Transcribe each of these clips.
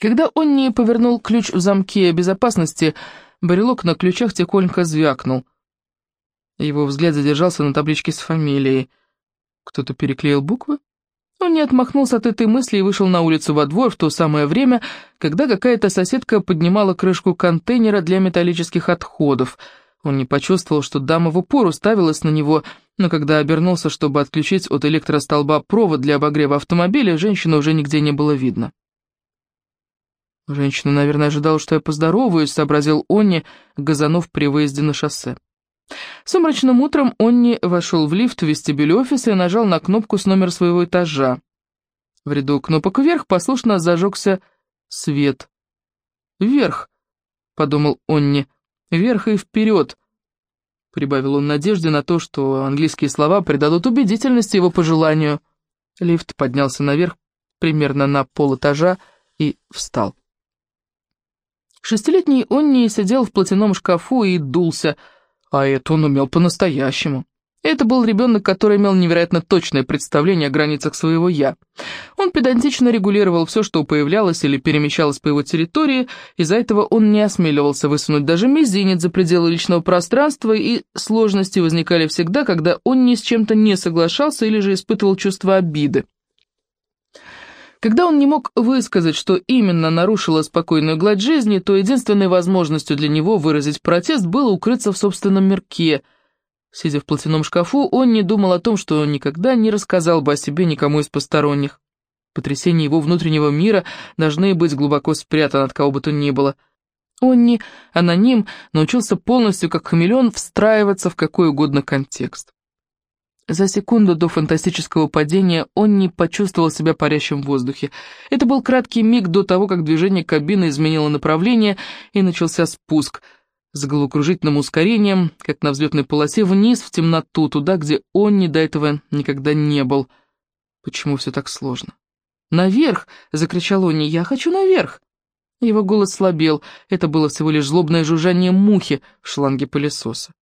Когда он не повернул ключ в замке безопасности, брелок на ключах тихонько звякнул. Его взгляд задержался на табличке с фамилией. Кто-то переклеил буквы? Он не отмахнулся от этой мысли и вышел на улицу во двор в то самое время, когда какая-то соседка поднимала крышку контейнера для металлических отходов. Он не почувствовал, что дама в упор уставилась на него, но когда обернулся, чтобы отключить от электростолба провод для обогрева автомобиля, женщины уже нигде не было видно. Женщина, наверное, ожидала, что я поздороваюсь, сообразил Онни, газанув при выезде на шоссе. Сумрачным утром Онни вошел в лифт в вестибюль офиса и нажал на кнопку с номера своего этажа. В ряду кнопок вверх послушно зажегся свет. «Вверх», — подумал Онни, — «вверх и вперед», — прибавил он надежде на то, что английские слова придадут убедительности его пожеланию. Лифт поднялся наверх примерно на полэтажа и встал. Шестилетний Онни сидел в платяном шкафу и дулся — а это он умел по-настоящему. Это был ребенок, который имел невероятно точное представление о границах своего «я». Он педантично регулировал все, что появлялось или перемещалось по его территории, из-за этого он не осмеливался высунуть даже мизинец за пределы личного пространства, и сложности возникали всегда, когда он ни с чем-то не соглашался или же испытывал чувство обиды. Когда он не мог высказать, что именно нарушило спокойную гладь жизни, то единственной возможностью для него выразить протест было укрыться в собственном мирке. Сидя в платяном шкафу, он не думал о том, что никогда не рассказал бы о себе никому из посторонних. Потрясения его внутреннего мира должны быть глубоко спрятаны от кого бы то ни было. Он не аноним, научился полностью, как хамелеон, встраиваться в какой угодно контекст. За секунду до фантастического падения он не почувствовал себя парящим в воздухе. Это был краткий миг до того, как движение кабины изменило направление и начался спуск с головокружительным ускорением, как на взлетной полосе, вниз в темноту, туда, где он ни до этого никогда не был. Почему все так сложно? «Наверх!» — закричал он, «Я хочу наверх!» Его голос слабел, это было всего лишь злобное жужжание мухи в шланге пылесоса.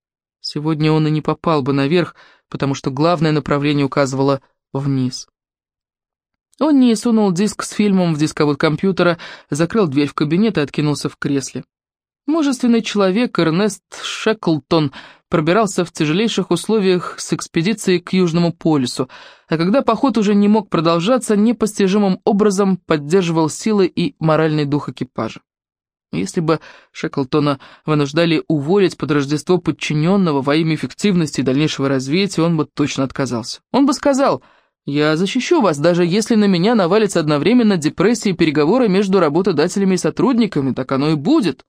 Сегодня он и не попал бы наверх, потому что главное направление указывало вниз. Он не сунул диск с фильмом в дисковод компьютера, закрыл дверь в кабинет и откинулся в кресле. Мужественный человек Эрнест Шеклтон пробирался в тяжелейших условиях с экспедицией к Южному полюсу, а когда поход уже не мог продолжаться, непостижимым образом поддерживал силы и моральный дух экипажа. Если бы Шеклтона вынуждали уволить под Рождество подчиненного во имя эффективности и дальнейшего развития, он бы точно отказался. Он бы сказал, «Я защищу вас, даже если на меня навалится одновременно депрессия и переговоры между работодателями и сотрудниками, так оно и будет».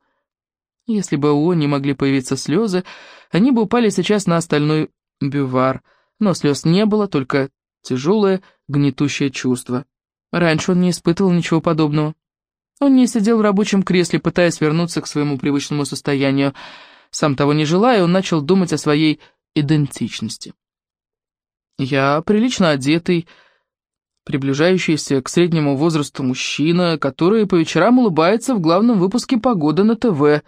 Если бы у не могли появиться слезы, они бы упали сейчас на остальной бювар, но слез не было, только тяжелое, гнетущее чувство. Раньше он не испытывал ничего подобного. Он не сидел в рабочем кресле, пытаясь вернуться к своему привычному состоянию. Сам того не желая, он начал думать о своей идентичности. «Я прилично одетый, приближающийся к среднему возрасту мужчина, который по вечерам улыбается в главном выпуске «Погода» на ТВ».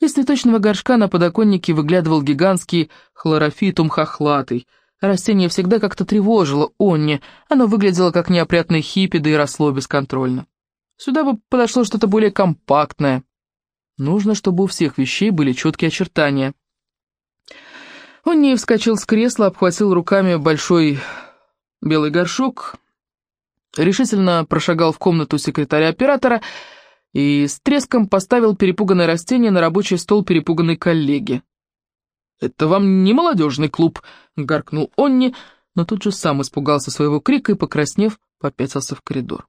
Из цветочного горшка на подоконнике выглядывал гигантский хлорофитум хохлатый. Растение всегда как-то тревожило Онни, оно выглядело как неопрятный хиппи, да и росло бесконтрольно. Сюда бы подошло что-то более компактное. Нужно, чтобы у всех вещей были четкие очертания. Он не вскочил с кресла, обхватил руками большой белый горшок, решительно прошагал в комнату секретаря-оператора и с треском поставил перепуганное растение на рабочий стол перепуганной коллеги. «Это вам не молодежный клуб», — гаркнул Онни, но тут же сам испугался своего крика и, покраснев, попятился в коридор.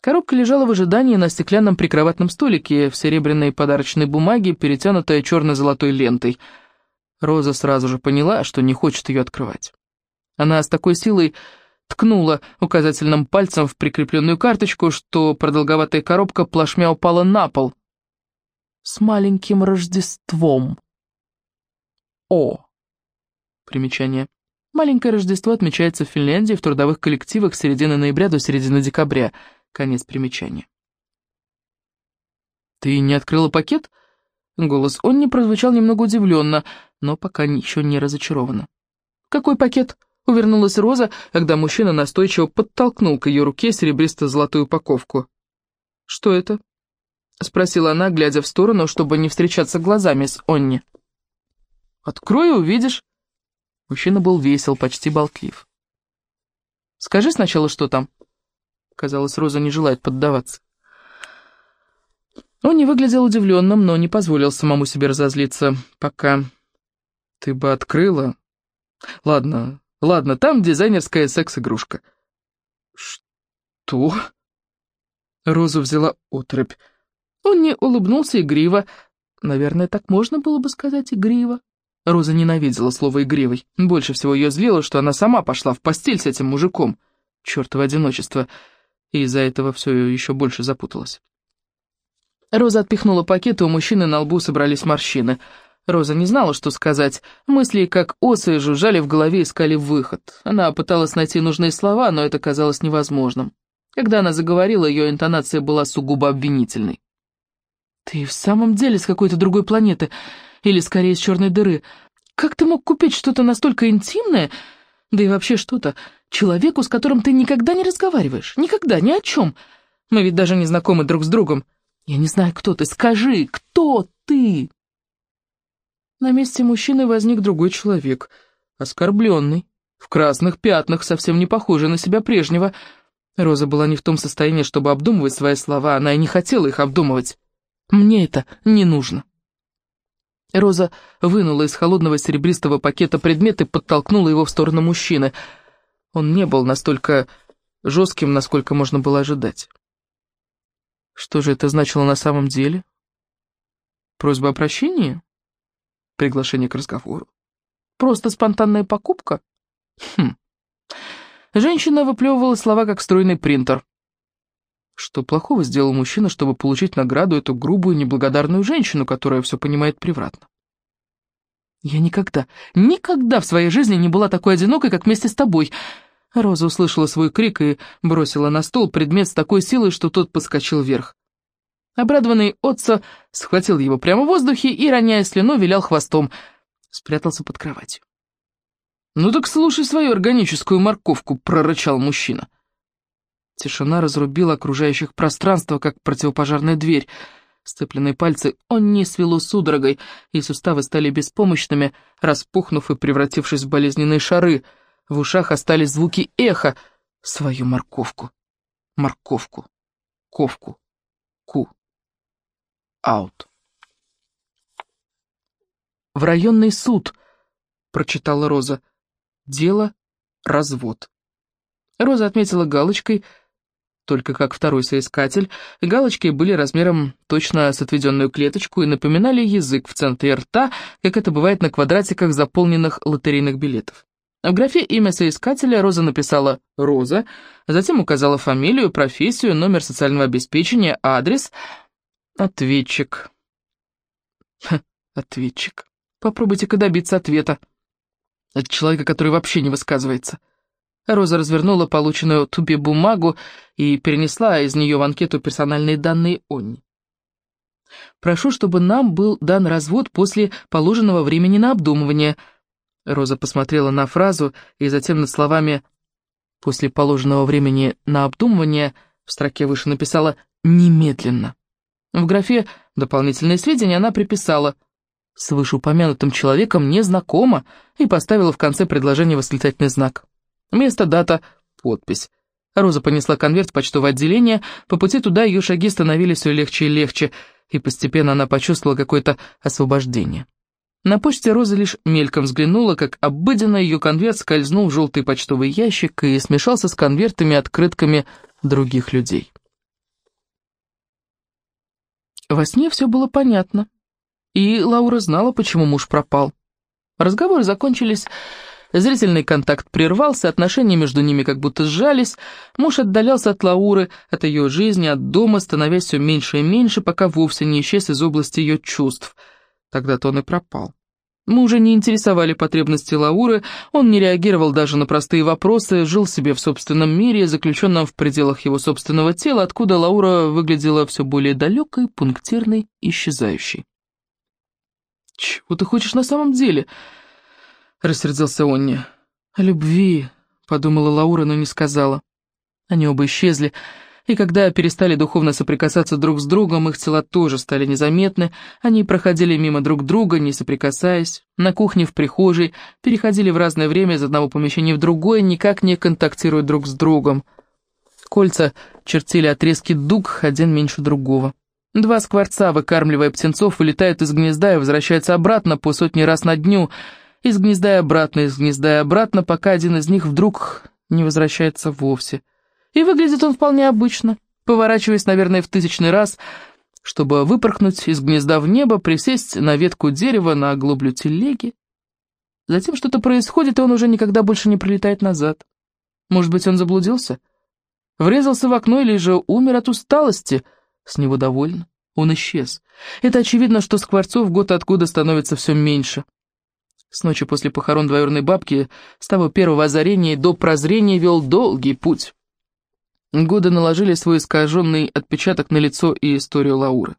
Коробка лежала в ожидании на стеклянном прикроватном столике в серебряной подарочной бумаге, перетянутая черно-золотой лентой. Роза сразу же поняла, что не хочет ее открывать. Она с такой силой ткнула указательным пальцем в прикрепленную карточку, что продолговатая коробка плашмя упала на пол. С маленьким Рождеством. О. Примечание. Маленькое Рождество отмечается в Финляндии в трудовых коллективах с середины ноября до середины декабря – Конец примечания. «Ты не открыла пакет?» Голос он не прозвучал немного удивленно, но пока еще не разочарованно. «Какой пакет?» Увернулась Роза, когда мужчина настойчиво подтолкнул к ее руке серебристо-золотую упаковку. «Что это?» — спросила она, глядя в сторону, чтобы не встречаться глазами с Онни. «Открой и увидишь». Мужчина был весел, почти болтлив. «Скажи сначала, что там?» Казалось, Роза не желает поддаваться. Он не выглядел удивленным, но не позволил самому себе разозлиться. Пока... Ты бы открыла... Ладно, ладно, там дизайнерская секс-игрушка. Что? Роза взяла отрыбь. Он не улыбнулся игриво. Наверное, так можно было бы сказать игриво. Роза ненавидела слово «игривый». Больше всего ее злило, что она сама пошла в постель с этим мужиком. Чертово одиночество. И из-за этого все еще больше запуталось. Роза отпихнула пакет, и у мужчины на лбу собрались морщины. Роза не знала, что сказать. Мысли, как осы, жужжали в голове, искали выход. Она пыталась найти нужные слова, но это казалось невозможным. Когда она заговорила, ее интонация была сугубо обвинительной. «Ты в самом деле с какой-то другой планеты, или скорее с черной дыры. Как ты мог купить что-то настолько интимное, да и вообще что-то, человеку, с которым ты никогда не разговариваешь, никогда, ни о чем? Мы ведь даже не знакомы друг с другом. Я не знаю, кто ты, скажи, кто ты?» На месте мужчины возник другой человек, оскорбленный, в красных пятнах, совсем не похожий на себя прежнего. Роза была не в том состоянии, чтобы обдумывать свои слова, она и не хотела их обдумывать. Мне это не нужно. Роза вынула из холодного серебристого пакета предмет и подтолкнула его в сторону мужчины. Он не был настолько жестким, насколько можно было ожидать. Что же это значило на самом деле? Просьба о прощении? Приглашение к разговору? Просто спонтанная покупка? Хм. Женщина выплевывала слова, как стройный принтер. Что плохого сделал мужчина, чтобы получить награду эту грубую, неблагодарную женщину, которая все понимает превратно? Я никогда, никогда в своей жизни не была такой одинокой, как вместе с тобой. Роза услышала свой крик и бросила на стол предмет с такой силой, что тот подскочил вверх. Обрадованный Отца схватил его прямо в воздухе и, роняя слюну, вилял хвостом. Спрятался под кроватью. «Ну так слушай свою органическую морковку», — прорычал мужчина. Тишина разрубила окружающих пространство, как противопожарная дверь. Сцепленные пальцы он не свело судорогой, и суставы стали беспомощными, распухнув и превратившись в болезненные шары. В ушах остались звуки эха. Свою морковку. Морковку. Ковку. Ку. Аут. «В районный суд», — прочитала Роза. «Дело — развод». Роза отметила галочкой — только как второй соискатель, галочки были размером точно с отведенную клеточку и напоминали язык в центре рта, как это бывает на квадратиках заполненных лотерейных билетов. В графе имя соискателя Роза написала «Роза», затем указала фамилию, профессию, номер социального обеспечения, адрес. Ответчик. Ха, ответчик. Попробуйте-ка добиться ответа. От человека, который вообще не высказывается. Роза развернула полученную Тубе бумагу и перенесла из нее в анкету персональные данные Онни. «Прошу, чтобы нам был дан развод после положенного времени на обдумывание». Роза посмотрела на фразу и затем над словами «после положенного времени на обдумывание» в строке выше написала «немедленно». В графе «Дополнительные сведения» она приписала «с вышеупомянутым человеком не знакома» и поставила в конце предложения восклицательный знак. Место, дата, подпись. Роза понесла конверт в почтовое отделение, по пути туда ее шаги становились все легче и легче, и постепенно она почувствовала какое-то освобождение. На почте Роза лишь мельком взглянула, как обыденно ее конверт скользнул в желтый почтовый ящик и смешался с конвертами открытками других людей. Во сне все было понятно, и Лаура знала, почему муж пропал. Разговоры закончились Зрительный контакт прервался, отношения между ними как будто сжались. Муж отдалялся от Лауры, от ее жизни, от дома, становясь все меньше и меньше, пока вовсе не исчез из области ее чувств. Тогда-то он и пропал. Мужа не интересовали потребности Лауры, он не реагировал даже на простые вопросы, жил себе в собственном мире, заключенном в пределах его собственного тела, откуда Лаура выглядела все более далекой, пунктирной, исчезающей. «Чего ты хочешь на самом деле?» — рассердился Онни. «О любви», — подумала Лаура, но не сказала. Они оба исчезли, и когда перестали духовно соприкасаться друг с другом, их тела тоже стали незаметны, они проходили мимо друг друга, не соприкасаясь, на кухне, в прихожей, переходили в разное время из одного помещения в другое, никак не контактируя друг с другом. Кольца чертили отрезки дуг, один меньше другого. Два скворца, выкармливая птенцов, вылетают из гнезда и возвращаются обратно по сотни раз на дню, из гнезда и обратно, из гнезда и обратно, пока один из них вдруг не возвращается вовсе. И выглядит он вполне обычно, поворачиваясь, наверное, в тысячный раз, чтобы выпорхнуть из гнезда в небо, присесть на ветку дерева, на оглоблю телеги. Затем что-то происходит, и он уже никогда больше не прилетает назад. Может быть, он заблудился? Врезался в окно или же умер от усталости? С него довольно. Он исчез. Это очевидно, что скворцов год от года становится все меньше. С ночи после похорон двоюродной бабки, с того первого озарения до прозрения вел долгий путь. Годы наложили свой искаженный отпечаток на лицо и историю Лауры.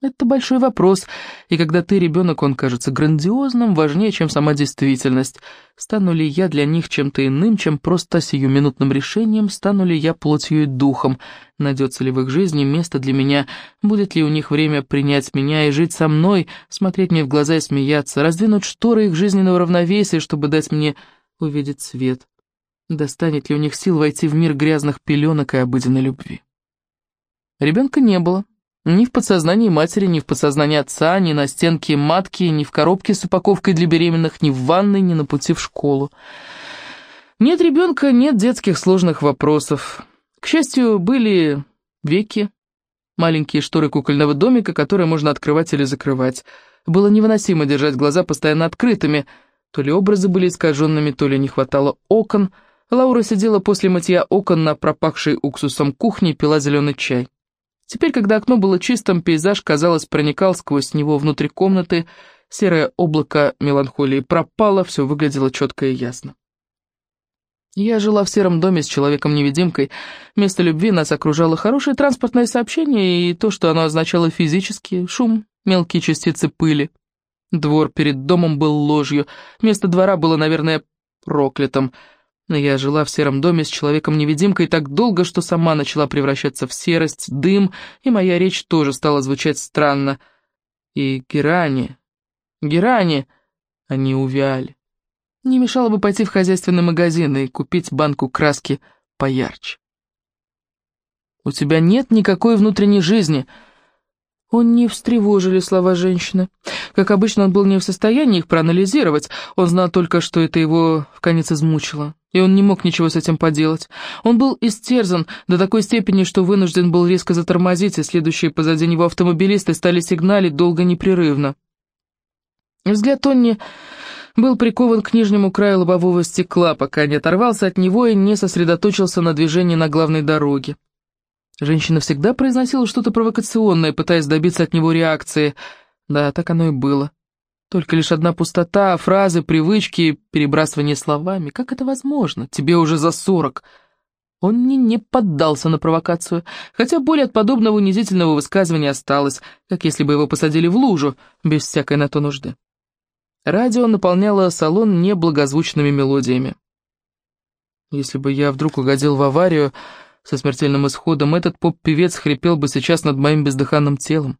Это большой вопрос, и когда ты ребенок, он кажется грандиозным, важнее, чем сама действительность. Стану ли я для них чем-то иным, чем просто сиюминутным решением, стану ли я плотью и духом, найдется ли в их жизни место для меня, будет ли у них время принять меня и жить со мной, смотреть мне в глаза и смеяться, раздвинуть шторы их жизненного равновесия, чтобы дать мне увидеть свет. Достанет ли у них сил войти в мир грязных пеленок и обыденной любви? Ребенка не было. Ни в подсознании матери, ни в подсознании отца, ни на стенке матки, ни в коробке с упаковкой для беременных, ни в ванной, ни на пути в школу. Нет ребенка, нет детских сложных вопросов. К счастью, были веки, маленькие шторы кукольного домика, которые можно открывать или закрывать. Было невыносимо держать глаза постоянно открытыми. То ли образы были искаженными, то ли не хватало окон — Лаура сидела после мытья окон на пропахшей уксусом кухне и пила зеленый чай. Теперь, когда окно было чистым, пейзаж, казалось, проникал сквозь него внутрь комнаты, серое облако меланхолии пропало, все выглядело четко и ясно. Я жила в сером доме с человеком-невидимкой. Вместо любви нас окружало хорошее транспортное сообщение и то, что оно означало физически, шум, мелкие частицы пыли. Двор перед домом был ложью, место двора было, наверное, проклятым — но я жила в сером доме с человеком-невидимкой так долго, что сама начала превращаться в серость, дым, и моя речь тоже стала звучать странно. И герани, герани, они увяли. Не мешало бы пойти в хозяйственный магазин и купить банку краски поярче. «У тебя нет никакой внутренней жизни», он не встревожили слова женщины. Как обычно, он был не в состоянии их проанализировать, он знал только, что это его в конец измучило и он не мог ничего с этим поделать. Он был истерзан до такой степени, что вынужден был резко затормозить, и следующие позади него автомобилисты стали сигналить долго непрерывно. Взгляд Тонни был прикован к нижнему краю лобового стекла, пока не оторвался от него и не сосредоточился на движении на главной дороге. Женщина всегда произносила что-то провокационное, пытаясь добиться от него реакции. Да, так оно и было. Только лишь одна пустота, фразы, привычки, перебрасывание словами. Как это возможно? Тебе уже за сорок. Он не, не поддался на провокацию, хотя боль от подобного унизительного высказывания осталась, как если бы его посадили в лужу, без всякой на то нужды. Радио наполняло салон неблагозвучными мелодиями. Если бы я вдруг угодил в аварию со смертельным исходом, этот поп-певец хрипел бы сейчас над моим бездыханным телом.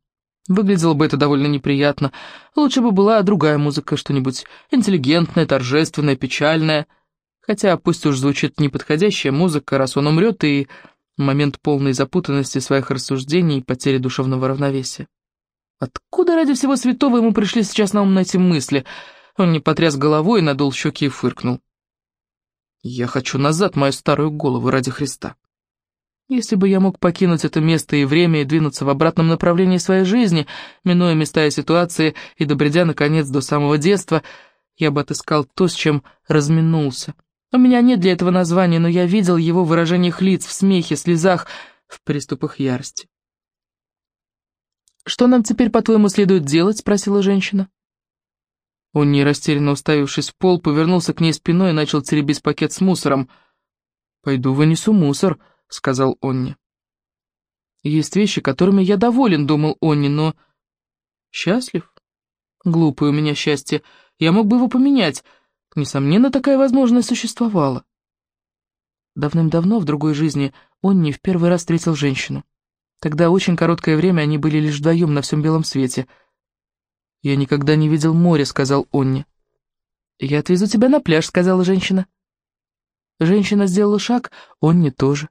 Выглядело бы это довольно неприятно. Лучше бы была другая музыка, что-нибудь интеллигентное, торжественное, печальное. Хотя пусть уж звучит неподходящая музыка, раз он умрет, и момент полной запутанности своих рассуждений и потери душевного равновесия. Откуда ради всего святого ему пришли сейчас на ум на эти мысли? Он не потряс головой, надул щеки и фыркнул. «Я хочу назад мою старую голову ради Христа». Если бы я мог покинуть это место и время и двинуться в обратном направлении своей жизни, минуя места и ситуации, и добредя, наконец, до самого детства, я бы отыскал то, с чем разминулся. У меня нет для этого названия, но я видел его в выражениях лиц, в смехе, слезах, в приступах ярости. «Что нам теперь, по-твоему, следует делать?» — спросила женщина. Он, не растерянно уставившись в пол, повернулся к ней спиной и начал теребить пакет с мусором. «Пойду вынесу мусор», — сказал Онни. «Есть вещи, которыми я доволен», — думал Онни, но... «Счастлив? Глупое у меня счастье. Я мог бы его поменять. Несомненно, такая возможность существовала. Давным-давно, в другой жизни, он не в первый раз встретил женщину. Тогда очень короткое время они были лишь вдвоем на всем белом свете. «Я никогда не видел моря», — сказал Онни. «Я отвезу тебя на пляж», — сказала женщина. Женщина сделала шаг, Онни тоже.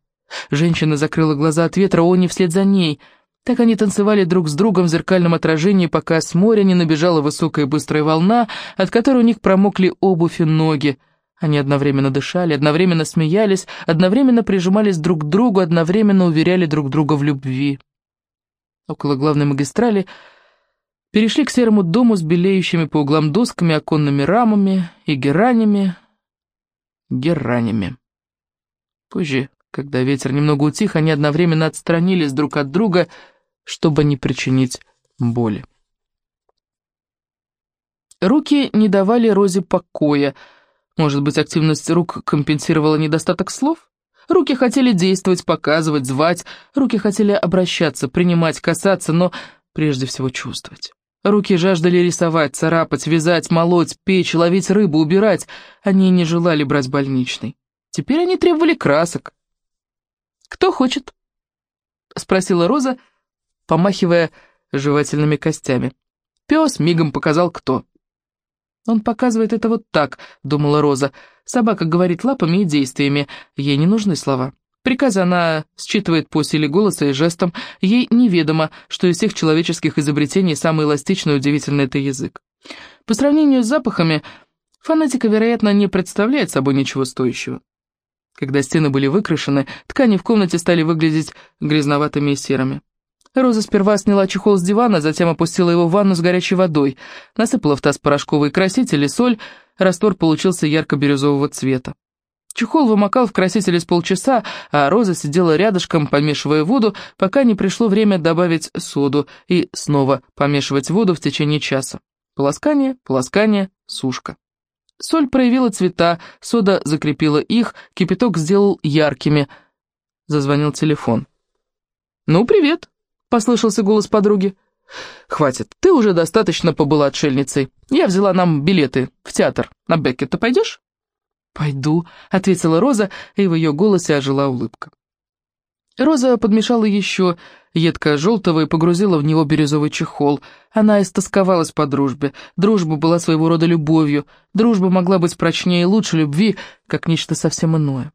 Женщина закрыла глаза от ветра, Онни вслед за ней. Так они танцевали друг с другом в зеркальном отражении, пока с моря не набежала высокая быстрая волна, от которой у них промокли обувь и ноги. Они одновременно дышали, одновременно смеялись, одновременно прижимались друг к другу, одновременно уверяли друг друга в любви. Около главной магистрали перешли к серому дому с белеющими по углам досками, оконными рамами и геранями. Геранями. Позже, когда ветер немного утих, они одновременно отстранились друг от друга, чтобы не причинить боли. Руки не давали Розе покоя, может быть, активность рук компенсировала недостаток слов? Руки хотели действовать, показывать, звать, руки хотели обращаться, принимать, касаться, но прежде всего чувствовать. Руки жаждали рисовать, царапать, вязать, молоть, печь, ловить рыбу, убирать. Они не желали брать больничный. Теперь они требовали красок. «Кто хочет?» — спросила Роза, помахивая жевательными костями. Пес мигом показал, кто. «Он показывает это вот так», — думала Роза. «Собака говорит лапами и действиями. Ей не нужны слова. Приказы она считывает по силе голоса и жестам. Ей неведомо, что из всех человеческих изобретений самый эластичный и удивительный — это язык. По сравнению с запахами, фанатика, вероятно, не представляет собой ничего стоящего. Когда стены были выкрашены, ткани в комнате стали выглядеть грязноватыми и серыми. Роза сперва сняла чехол с дивана, затем опустила его в ванну с горячей водой, насыпала в таз порошковый краситель и соль, раствор получился ярко-бирюзового цвета. Чехол вымокал в красителе с полчаса, а Роза сидела рядышком, помешивая воду, пока не пришло время добавить соду и снова помешивать воду в течение часа. Полоскание, полоскание, сушка. Соль проявила цвета, сода закрепила их, кипяток сделал яркими. Зазвонил телефон. «Ну, привет!» послышался голос подруги. «Хватит, ты уже достаточно побыла отшельницей. Я взяла нам билеты в театр. На Беккета пойдешь?» «Пойду», — ответила Роза, и в ее голосе ожила улыбка. Роза подмешала еще едко-желтого и погрузила в него бирюзовый чехол. Она истосковалась по дружбе. Дружба была своего рода любовью. Дружба могла быть прочнее и лучше любви, как нечто совсем иное.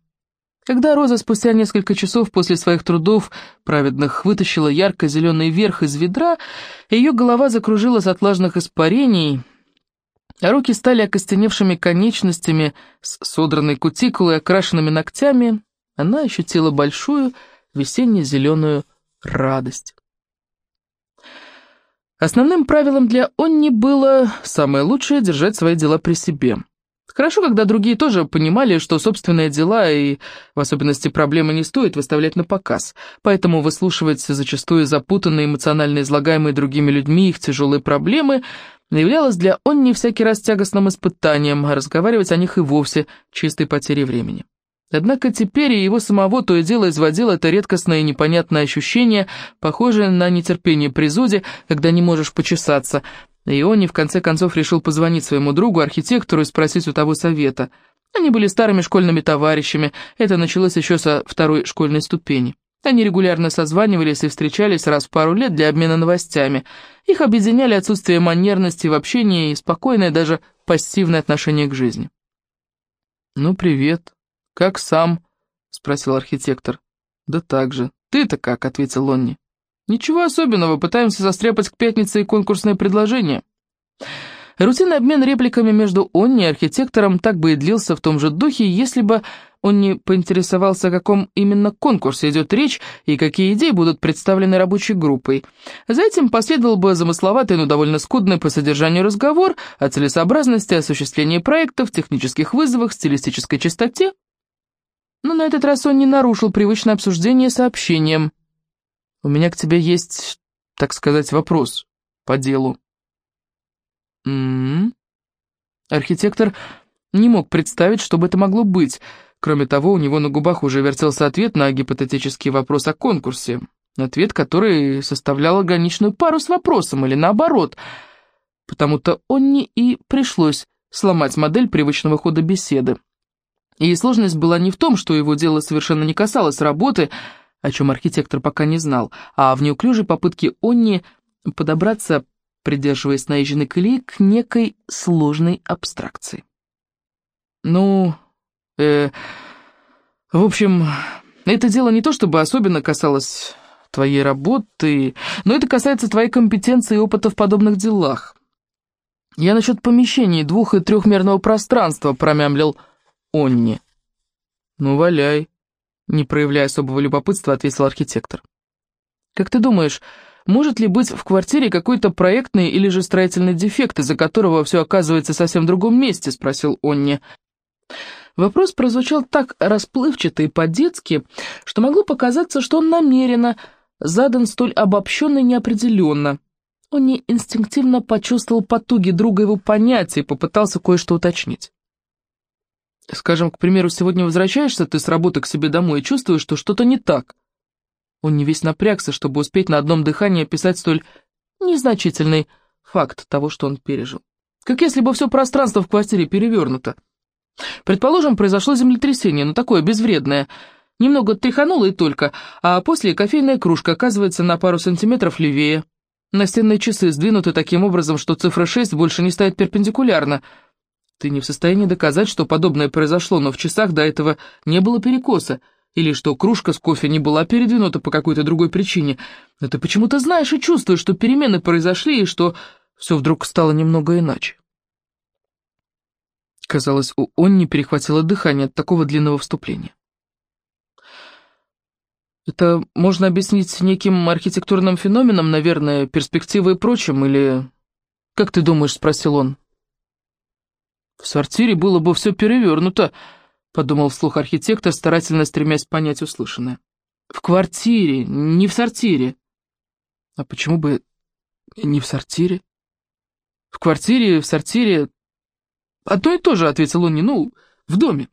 Когда Роза спустя несколько часов после своих трудов праведных вытащила ярко-зеленый верх из ведра, ее голова закружилась от влажных испарений, а руки стали окостеневшими конечностями с содранной кутикулой и окрашенными ногтями, она ощутила большую весенне-зеленую радость. Основным правилом для Онни было самое лучшее держать свои дела при себе. Хорошо, когда другие тоже понимали, что собственные дела и, в особенности, проблемы не стоит выставлять на показ, поэтому выслушивать зачастую запутанные, эмоционально излагаемые другими людьми их тяжелые проблемы являлось для Онни всякий раз тягостным испытанием, а разговаривать о них и вовсе чистой потерей времени. Однако теперь и его самого то и дело изводило это редкостное и непонятное ощущение, похожее на нетерпение при зуде, когда не можешь почесаться, и Иони в конце концов решил позвонить своему другу, архитектору, и спросить у того совета. Они были старыми школьными товарищами, это началось еще со второй школьной ступени. Они регулярно созванивались и встречались раз в пару лет для обмена новостями. Их объединяли отсутствие манерности в общении и спокойное, даже пассивное отношение к жизни. «Ну, привет. Как сам?» — спросил архитектор. «Да так же. Ты-то как?» — ответил Лонни. Ничего особенного, пытаемся застряпать к пятнице и конкурсное предложение. Рутинный обмен репликами между Онни и архитектором так бы и длился в том же духе, если бы он не поинтересовался, о каком именно конкурсе идет речь и какие идеи будут представлены рабочей группой. За этим последовал бы замысловатый, но довольно скудный по содержанию разговор о целесообразности осуществления проектов, технических вызовах, стилистической чистоте. Но на этот раз он не нарушил привычное обсуждение сообщением. У меня к тебе есть, так сказать, вопрос по делу. М -м -м. Архитектор не мог представить, что бы это могло быть. Кроме того, у него на губах уже вертелся ответ на гипотетический вопрос о конкурсе. Ответ, который составлял органичную пару с вопросом, или наоборот. Потому-то он не и пришлось сломать модель привычного хода беседы. И сложность была не в том, что его дело совершенно не касалось работы, о чем архитектор пока не знал, а в неуклюжей попытке Онни подобраться, придерживаясь наезженной колеи, к некой сложной абстракции. Ну, э, в общем, это дело не то чтобы особенно касалось твоей работы, но это касается твоей компетенции и опыта в подобных делах. Я насчет помещений двух- и трехмерного пространства промямлил Онни. Ну, валяй. Не проявляя особого любопытства, ответил архитектор. Как ты думаешь, может ли быть в квартире какой-то проектный или же строительный дефект, из-за которого все оказывается совсем в другом месте? Спросил Онни. Вопрос прозвучал так расплывчато и по-детски, что могло показаться, что он намеренно задан столь обобщенно и неопределенно. Он не инстинктивно почувствовал потуги друга его понятия и попытался кое-что уточнить. Скажем, к примеру, сегодня возвращаешься ты с работы к себе домой и чувствуешь, что что-то не так. Он не весь напрягся, чтобы успеть на одном дыхании описать столь незначительный факт того, что он пережил. Как если бы все пространство в квартире перевернуто. Предположим, произошло землетрясение, но такое безвредное. Немного тряхануло и только, а после кофейная кружка оказывается на пару сантиметров левее. Настенные часы сдвинуты таким образом, что цифра 6 больше не стоит перпендикулярно. Ты не в состоянии доказать, что подобное произошло, но в часах до этого не было перекоса, или что кружка с кофе не была передвинута по какой-то другой причине. Но ты почему-то знаешь и чувствуешь, что перемены произошли, и что все вдруг стало немного иначе. Казалось, у Онни перехватило дыхание от такого длинного вступления. Это можно объяснить неким архитектурным феноменом, наверное, перспективой и прочим, или... Как ты думаешь, спросил он. В сортире было бы все перевернуто, подумал вслух архитектор, старательно стремясь понять услышанное. В квартире, не в сортире. А почему бы не в сортире? В квартире, в сортире... То и то же, ответил он, не, ну, в доме.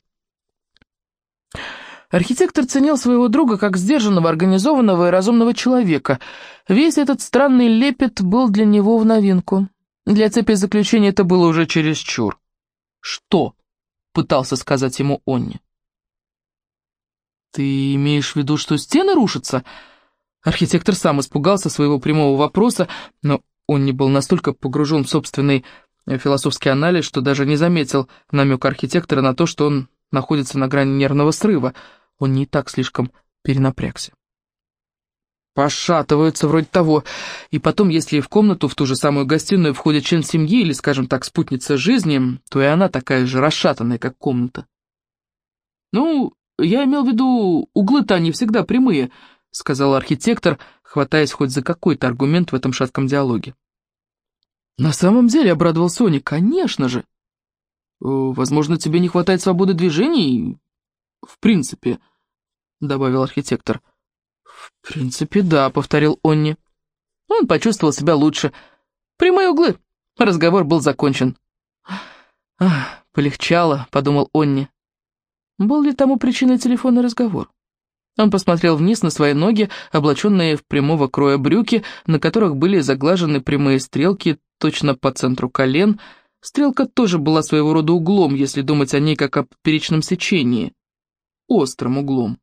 Архитектор ценил своего друга как сдержанного, организованного и разумного человека. Весь этот странный лепет был для него в новинку. Для цепи заключения это было уже чересчур. «Что?» — пытался сказать ему Онни. «Ты имеешь в виду, что стены рушатся?» Архитектор сам испугался своего прямого вопроса, но он не был настолько погружен в собственный философский анализ, что даже не заметил намека архитектора на то, что он находится на грани нервного срыва. Он не так слишком перенапрягся. Пошатываются вроде того. И потом, если в комнату, в ту же самую гостиную входит член семьи или, скажем так, спутница жизни, то и она такая же расшатанная, как комната. «Ну, я имел в виду, углы-то они всегда прямые», — сказал архитектор, хватаясь хоть за какой-то аргумент в этом шатком диалоге. «На самом деле», — обрадовался Соня, — «конечно же». Э, «Возможно, тебе не хватает свободы движений?» «В принципе», — добавил архитектор. «В принципе, да», — повторил Онни. Он почувствовал себя лучше. «Прямые углы». Разговор был закончен. «Ах, полегчало», — подумал Онни. Был ли тому причиной телефонный разговор? Он посмотрел вниз на свои ноги, облаченные в прямого кроя брюки, на которых были заглажены прямые стрелки точно по центру колен, — Стрелка тоже была своего рода углом, если думать о ней как о поперечном сечении. Острым углом.